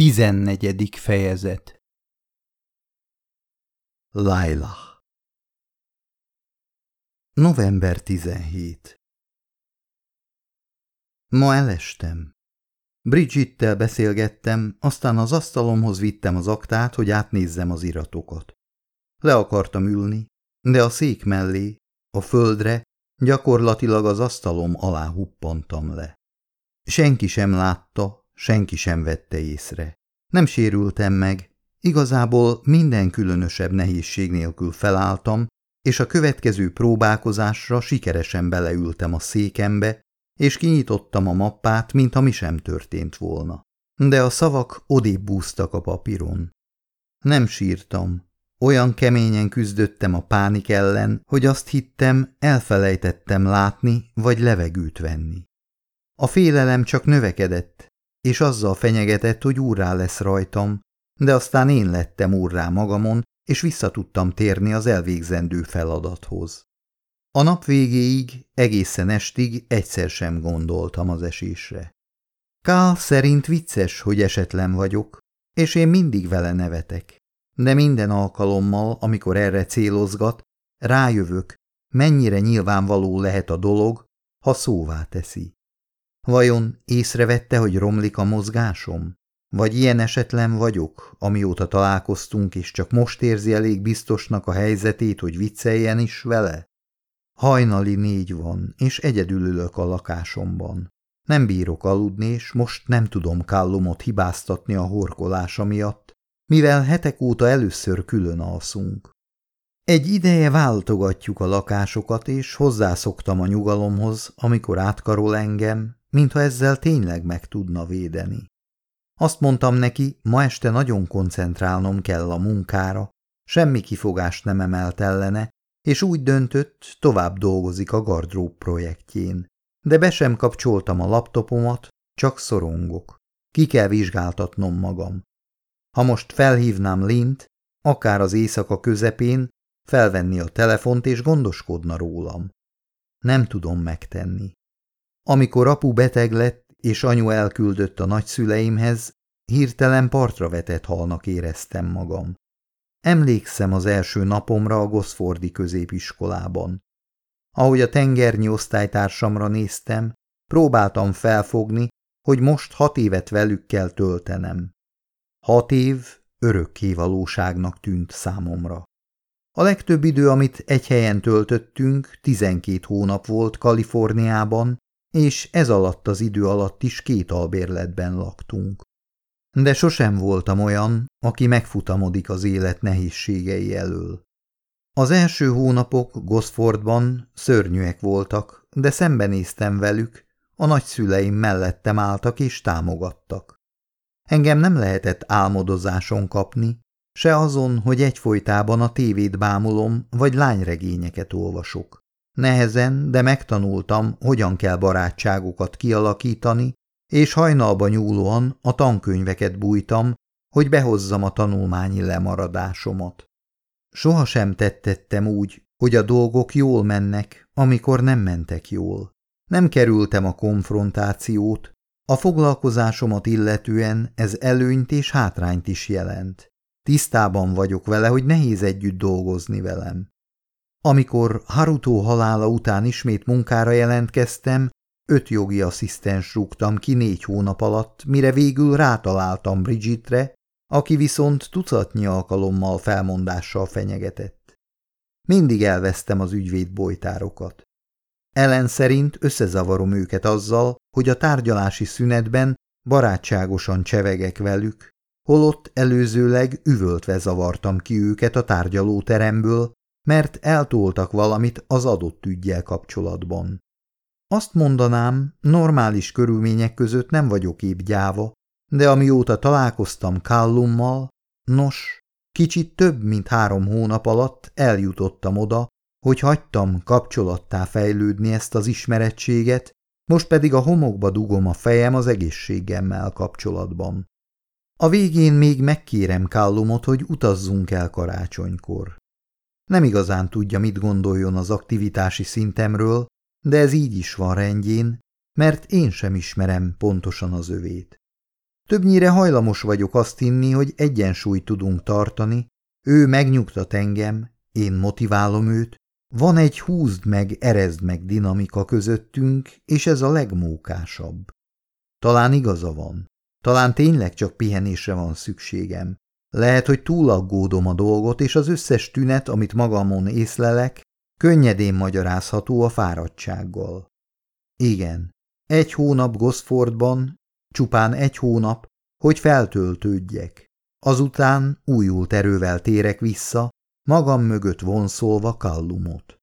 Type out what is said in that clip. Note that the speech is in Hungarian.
Tizennegyedik fejezet Lailah November 17 Ma elestem. Bridgittel beszélgettem, aztán az asztalomhoz vittem az aktát, hogy átnézzem az iratokat. Le akartam ülni, de a szék mellé, a földre, gyakorlatilag az asztalom alá huppantam le. Senki sem látta, Senki sem vette észre. Nem sérültem meg, igazából minden különösebb nehézség nélkül felálltam, és a következő próbálkozásra sikeresen beleültem a székembe, és kinyitottam a mappát, mint ami sem történt volna. De a szavak odébb búztak a papíron. Nem sírtam. Olyan keményen küzdöttem a pánik ellen, hogy azt hittem, elfelejtettem látni vagy levegőt venni. A félelem csak növekedett, és azzal fenyegetett, hogy úrrá lesz rajtam, de aztán én lettem úrrá magamon, és visszatudtam térni az elvégzendő feladathoz. A nap végéig, egészen estig egyszer sem gondoltam az esésre. Kál szerint vicces, hogy esetlen vagyok, és én mindig vele nevetek, de minden alkalommal, amikor erre célozgat, rájövök, mennyire nyilvánvaló lehet a dolog, ha szóvá teszi. Vajon észrevette, hogy romlik a mozgásom? Vagy ilyen esetlen vagyok, amióta találkoztunk, és csak most érzi elég biztosnak a helyzetét, hogy vicceljen is vele? Hajnali négy van, és egyedül ülök a lakásomban. Nem bírok aludni, és most nem tudom Kallumot hibáztatni a horkolása miatt, mivel hetek óta először külön alszunk. Egy ideje váltogatjuk a lakásokat, és hozzászoktam a nyugalomhoz, amikor átkarol engem, mintha ezzel tényleg meg tudna védeni. Azt mondtam neki, ma este nagyon koncentrálnom kell a munkára, semmi kifogást nem emelt ellene, és úgy döntött, tovább dolgozik a gardrób projektjén. De be sem kapcsoltam a laptopomat, csak szorongok. Ki kell vizsgáltatnom magam. Ha most felhívnám Lint, akár az éjszaka közepén, felvenni a telefont és gondoskodna rólam. Nem tudom megtenni. Amikor apu beteg lett, és anyu elküldött a nagyszüleimhez, hirtelen partra vetett halnak éreztem magam. Emlékszem az első napomra a Gosfordi középiskolában. Ahogy a tengernyi osztálytársamra néztem, próbáltam felfogni, hogy most hat évet velük kell töltenem. Hat év örökké valóságnak tűnt számomra. A legtöbb idő, amit egy helyen töltöttünk, tizenkét hónap volt Kaliforniában, és ez alatt az idő alatt is két albérletben laktunk. De sosem voltam olyan, aki megfutamodik az élet nehézségei elől. Az első hónapok Gosfordban szörnyűek voltak, de szembenéztem velük, a nagyszüleim mellettem álltak és támogattak. Engem nem lehetett álmodozáson kapni, se azon, hogy egyfolytában a tévét bámulom, vagy lányregényeket olvasok. Nehezen, de megtanultam, hogyan kell barátságokat kialakítani, és hajnalba nyúlóan a tankönyveket bújtam, hogy behozzam a tanulmányi lemaradásomat. Soha sem tettettem úgy, hogy a dolgok jól mennek, amikor nem mentek jól. Nem kerültem a konfrontációt, a foglalkozásomat illetően ez előnyt és hátrányt is jelent. Tisztában vagyok vele, hogy nehéz együtt dolgozni velem. Amikor Haruto halála után ismét munkára jelentkeztem, öt jogi asszisztens rúgtam ki négy hónap alatt, mire végül rátaláltam Bridgetre, aki viszont tucatnyi alkalommal felmondással fenyegetett. Mindig elvesztem az ügyvéd bolytárokat. Ellen szerint összezavarom őket azzal, hogy a tárgyalási szünetben barátságosan csevegek velük, holott előzőleg üvöltve zavartam ki őket a tárgyalóteremből, mert eltoltak valamit az adott ügyjel kapcsolatban. Azt mondanám, normális körülmények között nem vagyok épp gyáva, de amióta találkoztam Kallummal, nos, kicsit több mint három hónap alatt eljutottam oda, hogy hagytam kapcsolattá fejlődni ezt az ismerettséget, most pedig a homokba dugom a fejem az egészségemmel kapcsolatban. A végén még megkérem Kallumot, hogy utazzunk el karácsonykor. Nem igazán tudja, mit gondoljon az aktivitási szintemről, de ez így is van rendjén, mert én sem ismerem pontosan az övét. Többnyire hajlamos vagyok azt hinni, hogy egyensúlyt tudunk tartani, ő megnyugtat engem, én motiválom őt, van egy húzd meg, erezd meg dinamika közöttünk, és ez a legmókásabb. Talán igaza van. Talán tényleg csak pihenésre van szükségem. Lehet, hogy túlaggódom a dolgot, és az összes tünet, amit magamon észlelek, könnyedén magyarázható a fáradtsággal. Igen, egy hónap Gosfordban, csupán egy hónap, hogy feltöltődjek. Azután újult erővel térek vissza, magam mögött vonszolva kallumot.